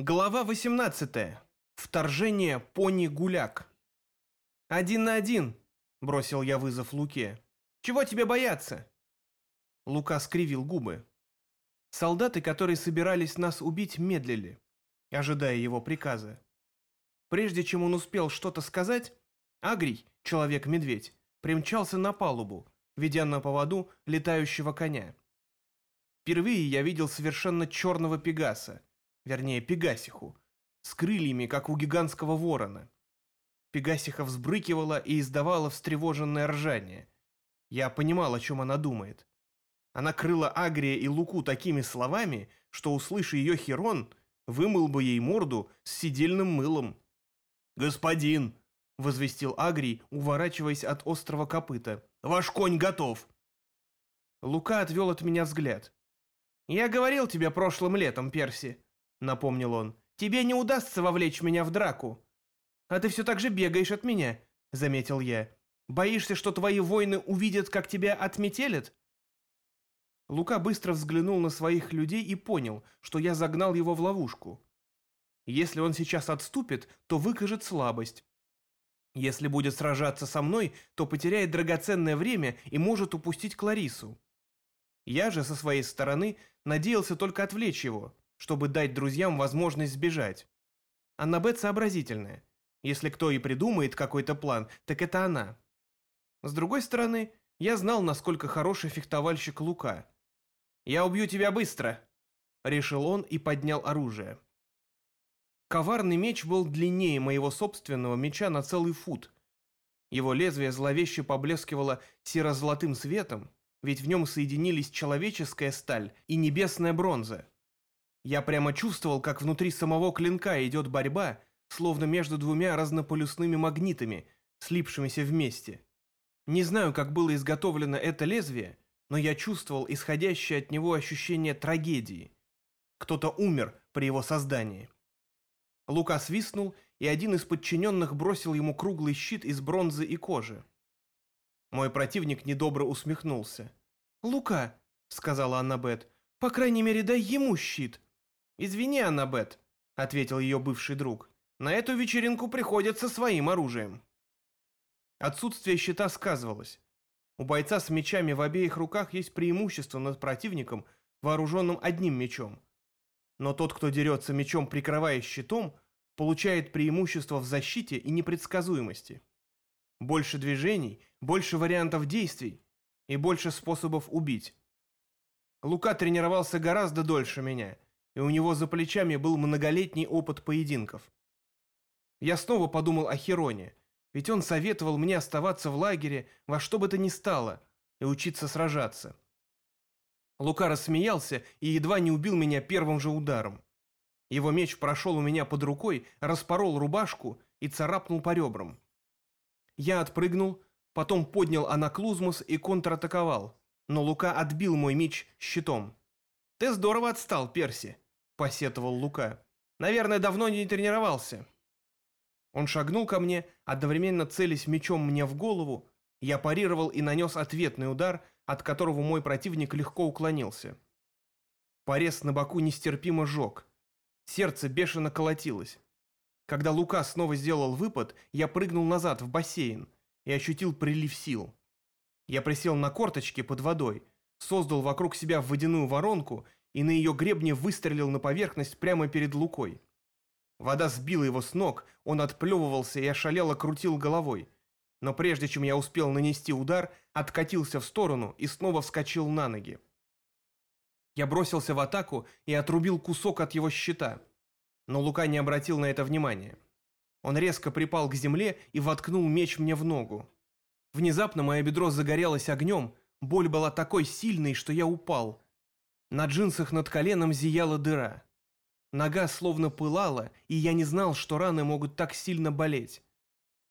Глава 18. Вторжение пони-гуляк. «Один на один», — бросил я вызов Луке. «Чего тебе бояться?» Лука скривил губы. Солдаты, которые собирались нас убить, медлили, ожидая его приказа. Прежде чем он успел что-то сказать, Агрий, человек-медведь, примчался на палубу, ведя на поводу летающего коня. Впервые я видел совершенно черного пегаса — вернее Пегасиху, с крыльями, как у гигантского ворона. Пегасиха взбрыкивала и издавала встревоженное ржание. Я понимал, о чем она думает. Она крыла Агрия и Луку такими словами, что, услыши ее Херон, вымыл бы ей морду с сидельным мылом. «Господин!» — возвестил Агрий, уворачиваясь от острого копыта. «Ваш конь готов!» Лука отвел от меня взгляд. «Я говорил тебе прошлым летом, Перси», — напомнил он. «Тебе не удастся вовлечь меня в драку». «А ты все так же бегаешь от меня», — заметил я. «Боишься, что твои воины увидят, как тебя отметелят?» Лука быстро взглянул на своих людей и понял, что я загнал его в ловушку. Если он сейчас отступит, то выкажет слабость. Если будет сражаться со мной, то потеряет драгоценное время и может упустить Кларису. Я же, со своей стороны, надеялся только отвлечь его чтобы дать друзьям возможность сбежать. Аннабет сообразительная. Если кто и придумает какой-то план, так это она. С другой стороны, я знал, насколько хороший фехтовальщик Лука. «Я убью тебя быстро!» — решил он и поднял оружие. Коварный меч был длиннее моего собственного меча на целый фут. Его лезвие зловеще поблескивало серо-золотым светом, ведь в нем соединились человеческая сталь и небесная бронза. Я прямо чувствовал, как внутри самого клинка идет борьба, словно между двумя разнополюсными магнитами, слипшимися вместе. Не знаю, как было изготовлено это лезвие, но я чувствовал исходящее от него ощущение трагедии. Кто-то умер при его создании. Лука свистнул, и один из подчиненных бросил ему круглый щит из бронзы и кожи. Мой противник недобро усмехнулся. «Лука», — сказала Аннабет, — «по крайней мере, дай ему щит». «Извини, Аннабет», — ответил ее бывший друг. «На эту вечеринку приходится своим оружием». Отсутствие щита сказывалось. У бойца с мечами в обеих руках есть преимущество над противником, вооруженным одним мечом. Но тот, кто дерется мечом, прикрываясь щитом, получает преимущество в защите и непредсказуемости. Больше движений, больше вариантов действий и больше способов убить. Лука тренировался гораздо дольше меня — и у него за плечами был многолетний опыт поединков. Я снова подумал о Хероне, ведь он советовал мне оставаться в лагере во что бы то ни стало и учиться сражаться. Лука рассмеялся и едва не убил меня первым же ударом. Его меч прошел у меня под рукой, распорол рубашку и царапнул по ребрам. Я отпрыгнул, потом поднял анаклузмус и контратаковал, но Лука отбил мой меч щитом. «Ты здорово отстал, Перси», посетовал Лука. «Наверное, давно не тренировался». Он шагнул ко мне, одновременно целясь мечом мне в голову. Я парировал и нанес ответный удар, от которого мой противник легко уклонился. Порез на боку нестерпимо жег. Сердце бешено колотилось. Когда Лука снова сделал выпад, я прыгнул назад в бассейн и ощутил прилив сил. Я присел на корточки под водой, создал вокруг себя водяную воронку и на ее гребне выстрелил на поверхность прямо перед Лукой. Вода сбила его с ног, он отплевывался и ошалело крутил головой. Но прежде чем я успел нанести удар, откатился в сторону и снова вскочил на ноги. Я бросился в атаку и отрубил кусок от его щита. Но Лука не обратил на это внимания. Он резко припал к земле и воткнул меч мне в ногу. Внезапно мое бедро загорелось огнем, боль была такой сильной, что я упал – на джинсах над коленом зияла дыра. Нога словно пылала, и я не знал, что раны могут так сильно болеть.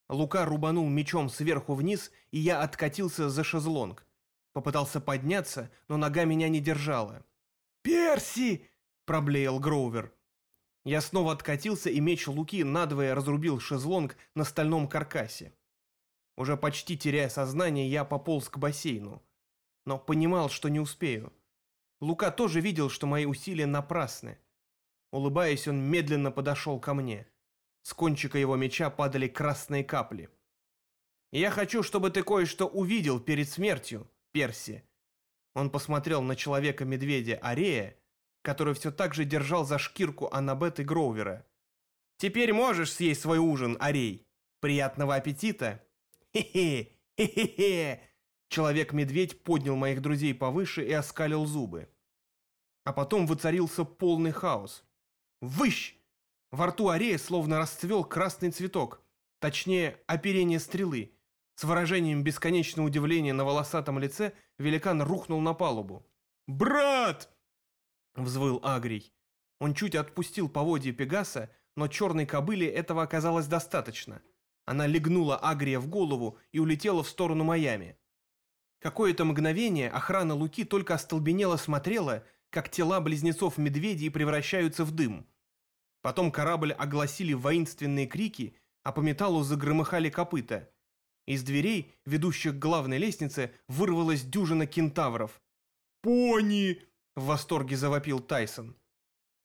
Лука рубанул мечом сверху вниз, и я откатился за шезлонг. Попытался подняться, но нога меня не держала. «Перси!» – проблеял Гроувер. Я снова откатился, и меч Луки надвое разрубил шезлонг на стальном каркасе. Уже почти теряя сознание, я пополз к бассейну. Но понимал, что не успею. Лука тоже видел, что мои усилия напрасны. Улыбаясь, он медленно подошел ко мне. С кончика его меча падали красные капли. «Я хочу, чтобы ты кое-что увидел перед смертью, Перси». Он посмотрел на человека-медведя Арея, который все так же держал за шкирку Аннабет и Гроувера. «Теперь можешь съесть свой ужин, Арей. Приятного аппетита!» «Хе-хе! Хе-хе-хе!» Человек-медведь поднял моих друзей повыше и оскалил зубы. А потом воцарился полный хаос. «Выщ!» Во рту Арея словно расцвел красный цветок, точнее, оперение стрелы. С выражением бесконечного удивления на волосатом лице великан рухнул на палубу. «Брат!» — взвыл Агрий. Он чуть отпустил поводья Пегаса, но черной кобыле этого оказалось достаточно. Она легнула Агрия в голову и улетела в сторону Майами. Какое-то мгновение охрана Луки только остолбенело смотрела, как тела близнецов-медведей превращаются в дым. Потом корабль огласили воинственные крики, а по металлу загромыхали копыта. Из дверей, ведущих к главной лестнице, вырвалась дюжина кентавров. «Пони!» — в восторге завопил Тайсон.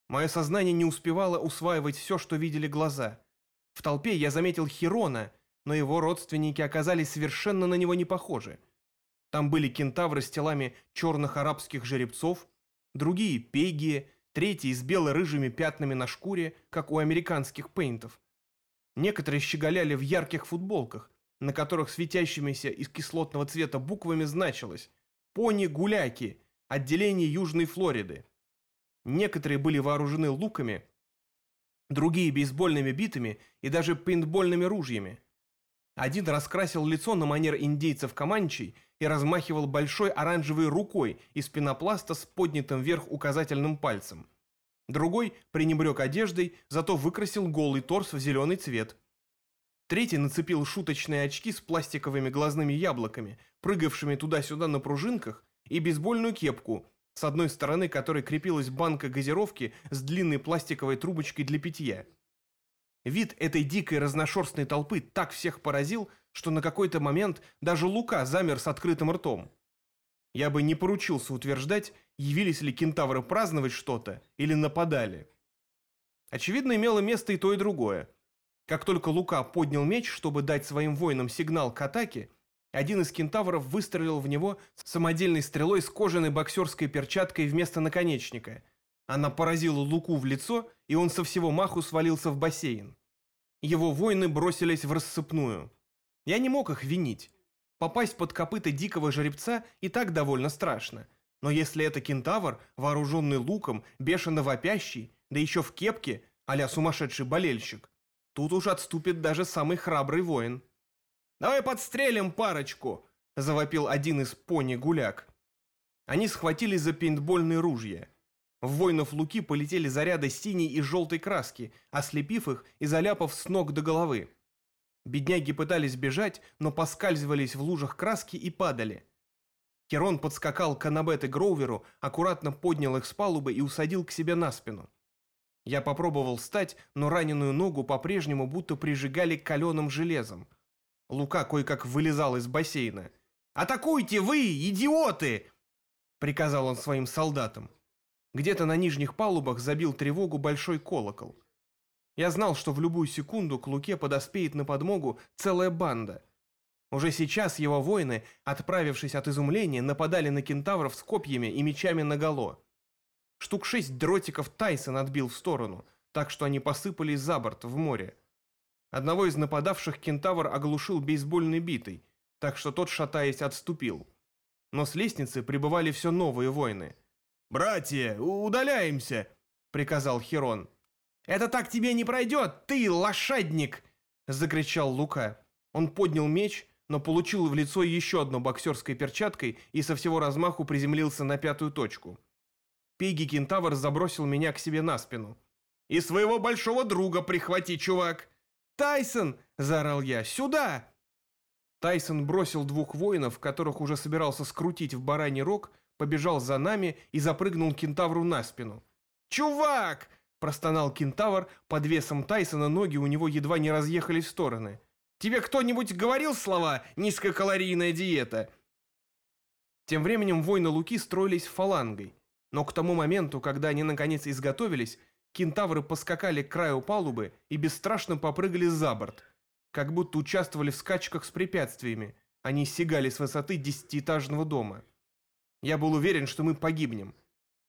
Мое сознание не успевало усваивать все, что видели глаза. В толпе я заметил Хирона, но его родственники оказались совершенно на него не похожи. Там были кентавры с телами черных арабских жеребцов, другие – пегии, третьи с бело-рыжими пятнами на шкуре, как у американских пейнтов. Некоторые щеголяли в ярких футболках, на которых светящимися из кислотного цвета буквами значилось «Пони-гуляки, отделение Южной Флориды». Некоторые были вооружены луками, другие бейсбольными битами и даже пейнтбольными ружьями. Один раскрасил лицо на манер индейцев Каманчей и размахивал большой оранжевой рукой из пенопласта с поднятым вверх указательным пальцем. Другой пренебрег одеждой, зато выкрасил голый торс в зеленый цвет. Третий нацепил шуточные очки с пластиковыми глазными яблоками, прыгавшими туда-сюда на пружинках, и бейсбольную кепку, с одной стороны которой крепилась банка газировки с длинной пластиковой трубочкой для питья. Вид этой дикой разношерстной толпы так всех поразил, что на какой-то момент даже Лука замер с открытым ртом. Я бы не поручился утверждать, явились ли кентавры праздновать что-то или нападали. Очевидно, имело место и то, и другое. Как только Лука поднял меч, чтобы дать своим воинам сигнал к атаке, один из кентавров выстрелил в него самодельной стрелой с кожаной боксерской перчаткой вместо наконечника. Она поразила Луку в лицо, и он со всего маху свалился в бассейн. Его воины бросились в рассыпную. Я не мог их винить. Попасть под копыта дикого жеребца и так довольно страшно. Но если это кентавр, вооруженный луком, бешено вопящий, да еще в кепке, а сумасшедший болельщик, тут уж отступит даже самый храбрый воин. «Давай подстрелим парочку!» – завопил один из пони-гуляк. Они схватились за пейнтбольные ружья. В воинов Луки полетели заряды синей и желтой краски, ослепив их и заляпав с ног до головы. Бедняги пытались бежать, но поскальзывались в лужах краски и падали. Керон подскакал к Анабет и Гроуверу, аккуратно поднял их с палубы и усадил к себе на спину. Я попробовал встать, но раненую ногу по-прежнему будто прижигали каленым железом – Лука кое-как вылезал из бассейна. «Атакуйте вы, идиоты!» Приказал он своим солдатам. Где-то на нижних палубах забил тревогу большой колокол. Я знал, что в любую секунду к Луке подоспеет на подмогу целая банда. Уже сейчас его воины, отправившись от изумления, нападали на кентавров с копьями и мечами наголо. Штук шесть дротиков Тайсон отбил в сторону, так что они посыпались за борт в море. Одного из нападавших кентавр оглушил бейсбольной битой, так что тот, шатаясь, отступил. Но с лестницы прибывали все новые воины. «Братья, удаляемся!» — приказал Херон. «Это так тебе не пройдет, ты лошадник!» — закричал Лука. Он поднял меч, но получил в лицо еще одну боксерской перчаткой и со всего размаху приземлился на пятую точку. Пиги Кентавр забросил меня к себе на спину. «И своего большого друга прихвати, чувак!» «Тайсон!» – заорал я. «Сюда!» Тайсон бросил двух воинов, которых уже собирался скрутить в бараний рог, побежал за нами и запрыгнул кентавру на спину. «Чувак!» – простонал кентавр, под весом Тайсона ноги у него едва не разъехались в стороны. «Тебе кто-нибудь говорил слова «низкокалорийная диета»?» Тем временем воины Луки строились фалангой, но к тому моменту, когда они наконец изготовились, Кентавры поскакали к краю палубы и бесстрашно попрыгали за борт, как будто участвовали в скачках с препятствиями. Они сигали с высоты десятиэтажного дома. Я был уверен, что мы погибнем.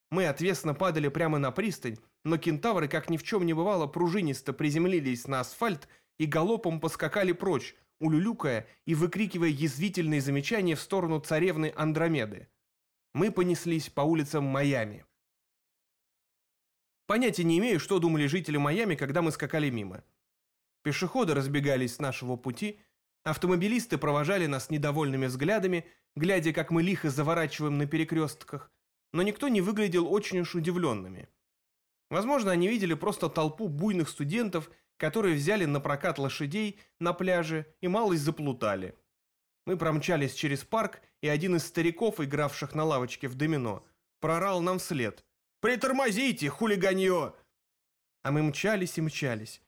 Мы отвесно падали прямо на пристань, но кентавры, как ни в чем не бывало, пружинисто приземлились на асфальт и галопом поскакали прочь, улюлюкая и выкрикивая язвительные замечания в сторону царевны Андромеды. Мы понеслись по улицам Майами. Понятия не имею, что думали жители Майами, когда мы скакали мимо. Пешеходы разбегались с нашего пути, автомобилисты провожали нас недовольными взглядами, глядя, как мы лихо заворачиваем на перекрестках, но никто не выглядел очень уж удивленными. Возможно, они видели просто толпу буйных студентов, которые взяли на прокат лошадей на пляже и малость заплутали. Мы промчались через парк, и один из стариков, игравших на лавочке в домино, прорал нам вслед – Притормозите, хулиганье!» А мы мчались и мчались.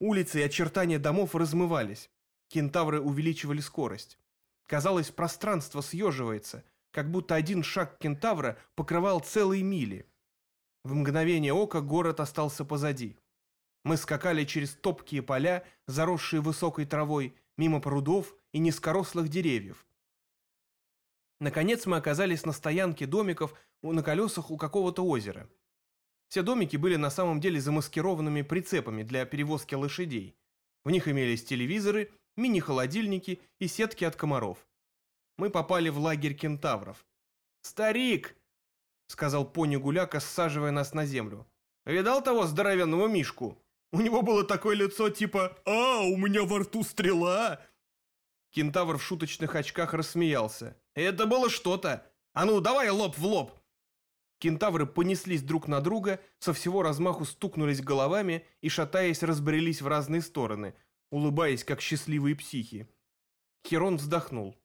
Улицы и очертания домов размывались. Кентавры увеличивали скорость. Казалось, пространство съеживается, как будто один шаг кентавра покрывал целые мили. В мгновение ока город остался позади. Мы скакали через топкие поля, заросшие высокой травой, мимо прудов и низкорослых деревьев. Наконец мы оказались на стоянке домиков на колесах у какого-то озера. Все домики были на самом деле замаскированными прицепами для перевозки лошадей. В них имелись телевизоры, мини-холодильники и сетки от комаров. Мы попали в лагерь кентавров. «Старик!» — сказал пони Гуляка, саживая нас на землю. «Видал того здоровенного Мишку? У него было такое лицо типа «А, у меня во рту стрела!» Кентавр в шуточных очках рассмеялся. «Это было что-то! А ну, давай лоб в лоб!» Кентавры понеслись друг на друга, со всего размаху стукнулись головами и, шатаясь, разбрелись в разные стороны, улыбаясь, как счастливые психи. Херон вздохнул.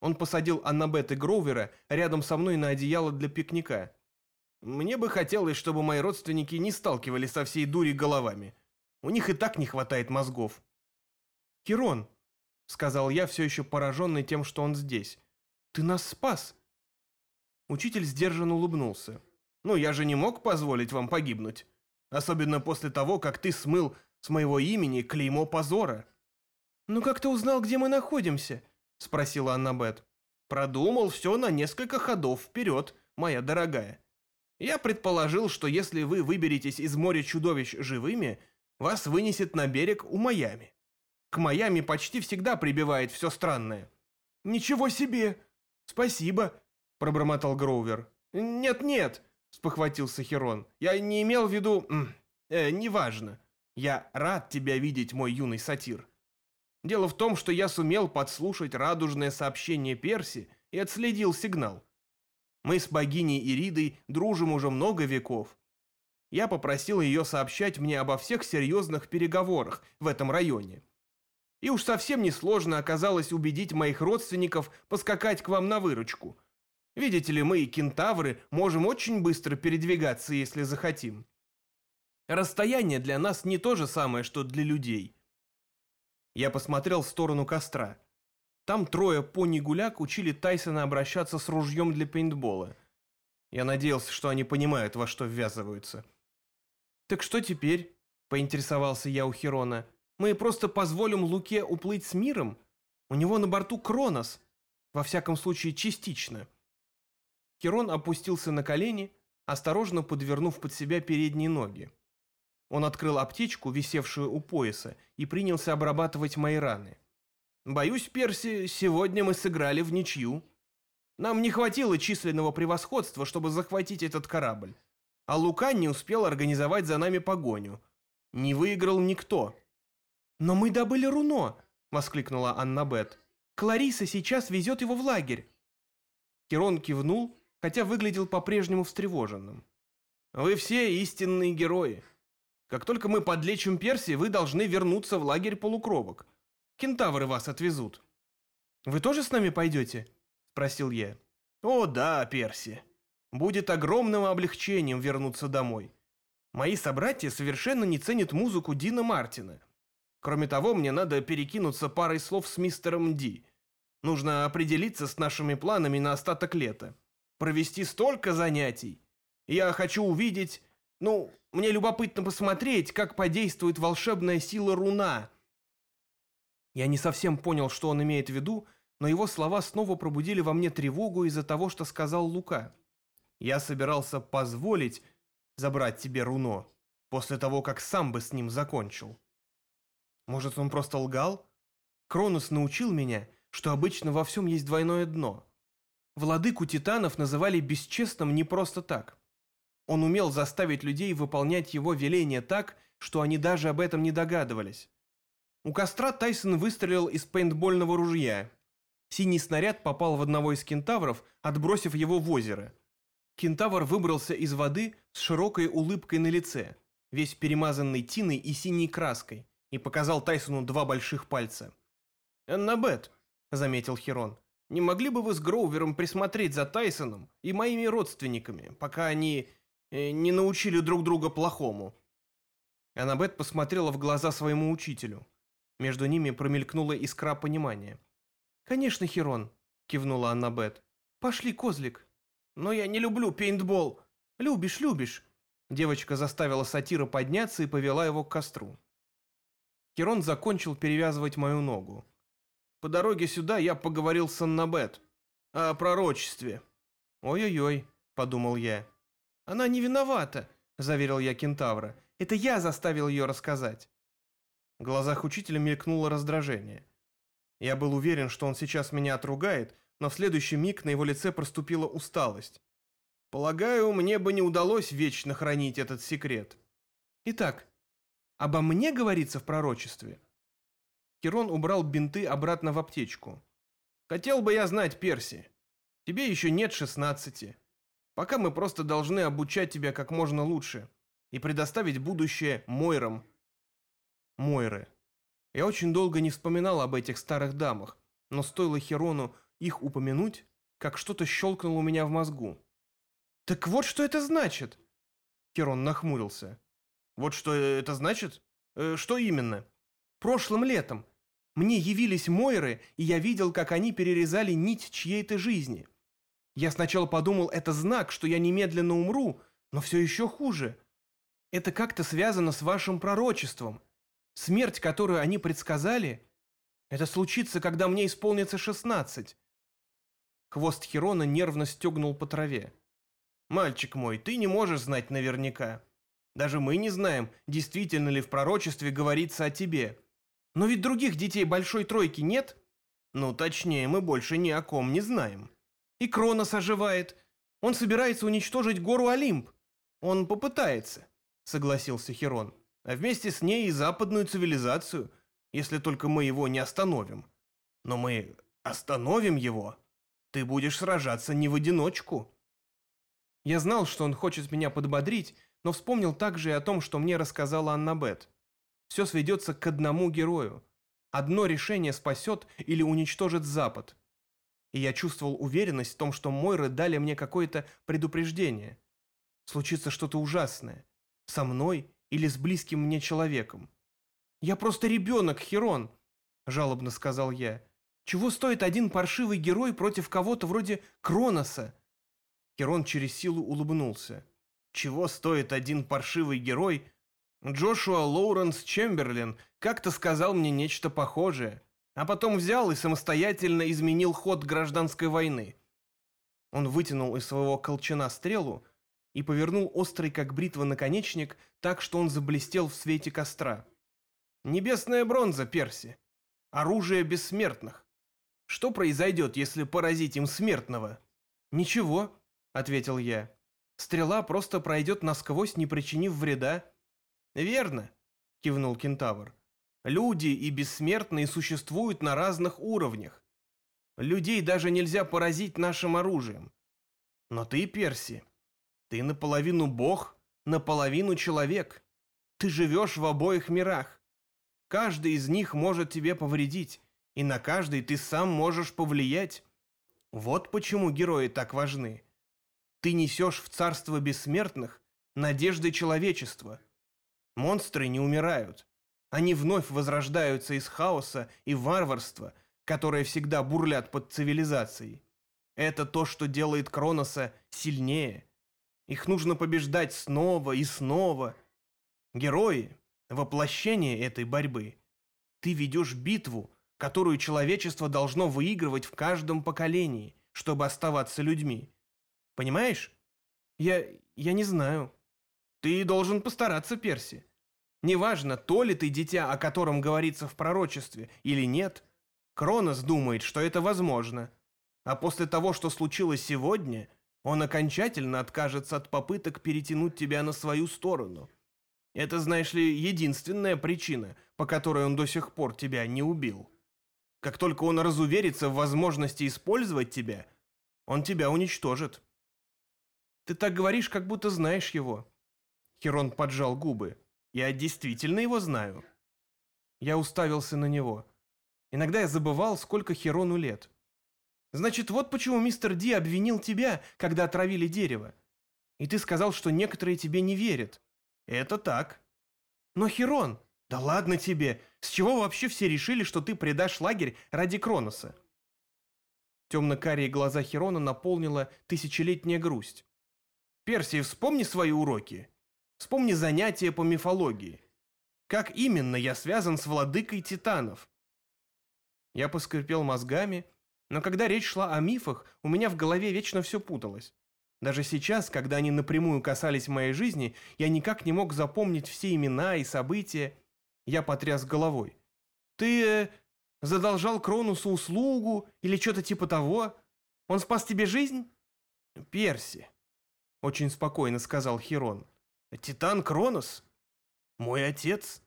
Он посадил Аннабет и Гроувера рядом со мной на одеяло для пикника. Мне бы хотелось, чтобы мои родственники не сталкивались со всей дури головами. У них и так не хватает мозгов. «Херон», — сказал я, все еще пораженный тем, что он здесь, — «ты нас спас». Учитель сдержанно улыбнулся. «Ну, я же не мог позволить вам погибнуть. Особенно после того, как ты смыл с моего имени клеймо позора». «Ну как ты узнал, где мы находимся?» — спросила Аннабет. «Продумал все на несколько ходов вперед, моя дорогая. Я предположил, что если вы выберетесь из моря чудовищ живыми, вас вынесет на берег у Майами. К Майами почти всегда прибивает все странное». «Ничего себе! Спасибо!» пробормотал Гроувер. «Нет-нет», — спохватился Херон. «Я не имел в виду... Э, неважно. Я рад тебя видеть, мой юный сатир. Дело в том, что я сумел подслушать радужное сообщение Перси и отследил сигнал. Мы с богиней Иридой дружим уже много веков. Я попросил ее сообщать мне обо всех серьезных переговорах в этом районе. И уж совсем несложно оказалось убедить моих родственников поскакать к вам на выручку. Видите ли, мы, кентавры, можем очень быстро передвигаться, если захотим. Расстояние для нас не то же самое, что для людей. Я посмотрел в сторону костра. Там трое пони-гуляк учили Тайсона обращаться с ружьем для пейнтбола. Я надеялся, что они понимают, во что ввязываются. «Так что теперь?» – поинтересовался я у Херона. «Мы просто позволим Луке уплыть с миром? У него на борту Кронос. Во всяком случае, частично». Херон опустился на колени, осторожно подвернув под себя передние ноги. Он открыл аптечку, висевшую у пояса, и принялся обрабатывать мои раны. «Боюсь, Перси, сегодня мы сыграли в ничью. Нам не хватило численного превосходства, чтобы захватить этот корабль. А Лука не успел организовать за нами погоню. Не выиграл никто». «Но мы добыли руно!» — воскликнула Анна Бет. «Клариса сейчас везет его в лагерь». Херон кивнул хотя выглядел по-прежнему встревоженным. «Вы все истинные герои. Как только мы подлечим Перси, вы должны вернуться в лагерь полукровок. Кентавры вас отвезут». «Вы тоже с нами пойдете?» – спросил я. «О да, Перси. Будет огромным облегчением вернуться домой. Мои собратья совершенно не ценят музыку Дина Мартина. Кроме того, мне надо перекинуться парой слов с мистером Ди. Нужно определиться с нашими планами на остаток лета провести столько занятий. Я хочу увидеть, ну, Мне любопытно посмотреть, как подействует волшебная сила руна». Я не совсем понял, что он имеет в виду, но его слова снова пробудили во мне тревогу из-за того, что сказал Лука. Я собирался позволить забрать тебе руно, после того, как сам бы с ним закончил. Может, он просто лгал? Кронос научил меня, что обычно во всем есть двойное дно. Владыку титанов называли бесчестным не просто так. Он умел заставить людей выполнять его веления так, что они даже об этом не догадывались. У костра Тайсон выстрелил из пейнтбольного ружья. Синий снаряд попал в одного из кентавров, отбросив его в озеро. Кентавр выбрался из воды с широкой улыбкой на лице, весь перемазанный тиной и синей краской, и показал Тайсону два больших пальца. «Эннабет», — заметил Херон, — «не могли бы вы с Гроувером присмотреть за Тайсоном и моими родственниками, пока они не научили друг друга плохому?» Аннабет посмотрела в глаза своему учителю. Между ними промелькнула искра понимания. «Конечно, Херон», — кивнула Аннабет. «Пошли, козлик». «Но я не люблю пейнтбол». «Любишь, любишь». Девочка заставила сатира подняться и повела его к костру. Херон закончил перевязывать мою ногу. По дороге сюда я поговорил с Аннабет. О пророчестве. «Ой-ой-ой», — подумал я. «Она не виновата», — заверил я кентавра. «Это я заставил ее рассказать». В глазах учителя мелькнуло раздражение. Я был уверен, что он сейчас меня отругает, но в следующий миг на его лице проступила усталость. Полагаю, мне бы не удалось вечно хранить этот секрет. Итак, Обо мне говорится в пророчестве?» Херон убрал бинты обратно в аптечку. «Хотел бы я знать, Перси. Тебе еще нет шестнадцати. Пока мы просто должны обучать тебя как можно лучше и предоставить будущее Мойрам». Мойры. Я очень долго не вспоминал об этих старых дамах, но стоило Херону их упомянуть, как что-то щелкнуло у меня в мозгу. «Так вот что это значит!» Херон нахмурился. Вот что это значит? Э, что именно? Прошлым летом. Мне явились Мойры, и я видел, как они перерезали нить чьей-то жизни. Я сначала подумал, это знак, что я немедленно умру, но все еще хуже. Это как-то связано с вашим пророчеством. Смерть, которую они предсказали, это случится, когда мне исполнится шестнадцать. Хвост Херона нервно стегнул по траве. «Мальчик мой, ты не можешь знать наверняка. Даже мы не знаем, действительно ли в пророчестве говорится о тебе. Но ведь других детей большой тройки нет? Ну, точнее, мы больше ни о ком не знаем. И Кронос оживает. Он собирается уничтожить гору Олимп. Он попытается, согласился Херон. А вместе с ней и западную цивилизацию, если только мы его не остановим. Но мы остановим его. Ты будешь сражаться не в одиночку. Я знал, что он хочет меня подбодрить, но вспомнил также и о том, что мне рассказала Аннабет. Все сведется к одному герою. Одно решение спасет или уничтожит Запад. И я чувствовал уверенность в том, что Мойры дали мне какое-то предупреждение. Случится что-то ужасное. Со мной или с близким мне человеком. «Я просто ребенок, Херон», — жалобно сказал я. «Чего стоит один паршивый герой против кого-то вроде Кроноса?» Херон через силу улыбнулся. Чего стоит один паршивый герой? Джошуа Лоуренс Чемберлин как-то сказал мне нечто похожее, а потом взял и самостоятельно изменил ход гражданской войны. Он вытянул из своего колчана стрелу и повернул острый, как бритва, наконечник так, что он заблестел в свете костра. «Небесная бронза, Перси. Оружие бессмертных. Что произойдет, если поразить им смертного?» «Ничего», — ответил я. Стрела просто пройдет насквозь, не причинив вреда. Верно, кивнул кентавр. Люди и бессмертные существуют на разных уровнях. Людей даже нельзя поразить нашим оружием. Но ты, Перси, ты наполовину бог, наполовину человек. Ты живешь в обоих мирах. Каждый из них может тебе повредить, и на каждый ты сам можешь повлиять. Вот почему герои так важны. Ты несешь в царство бессмертных надежды человечества. Монстры не умирают. Они вновь возрождаются из хаоса и варварства, которые всегда бурлят под цивилизацией. Это то, что делает Кроноса сильнее. Их нужно побеждать снова и снова, Герои — воплощение этой борьбы. Ты ведешь битву, которую человечество должно выигрывать в каждом поколении, чтобы оставаться людьми. Понимаешь? Я... я не знаю. Ты должен постараться, Перси. Неважно, то ли ты дитя, о котором говорится в пророчестве, или нет, Кронос думает, что это возможно. А после того, что случилось сегодня, он окончательно откажется от попыток перетянуть тебя на свою сторону. Это, знаешь ли, единственная причина, по которой он до сих пор тебя не убил. Как только он разуверится в возможности использовать тебя, он тебя уничтожит. Ты так говоришь, как будто знаешь его. Херон поджал губы. Я действительно его знаю. Я уставился на него. Иногда я забывал, сколько Херону лет. Значит, вот почему мистер Ди обвинил тебя, когда отравили дерево. И ты сказал, что некоторые тебе не верят. Это так. Но Херон, да ладно тебе, с чего вообще все решили, что ты предашь лагерь ради Кроноса? Темно-карие глаза Херона наполнила тысячелетняя грусть. Персий, вспомни свои уроки. Вспомни занятия по мифологии. Как именно я связан с владыкой титанов? Я поскрипел мозгами, но когда речь шла о мифах, у меня в голове вечно все путалось. Даже сейчас, когда они напрямую касались моей жизни, я никак не мог запомнить все имена и события. Я потряс головой. «Ты э, задолжал Кронусу услугу или что-то типа того? Он спас тебе жизнь?» «Перси», — очень спокойно сказал Хирон. «Титан Кронос? Мой отец?»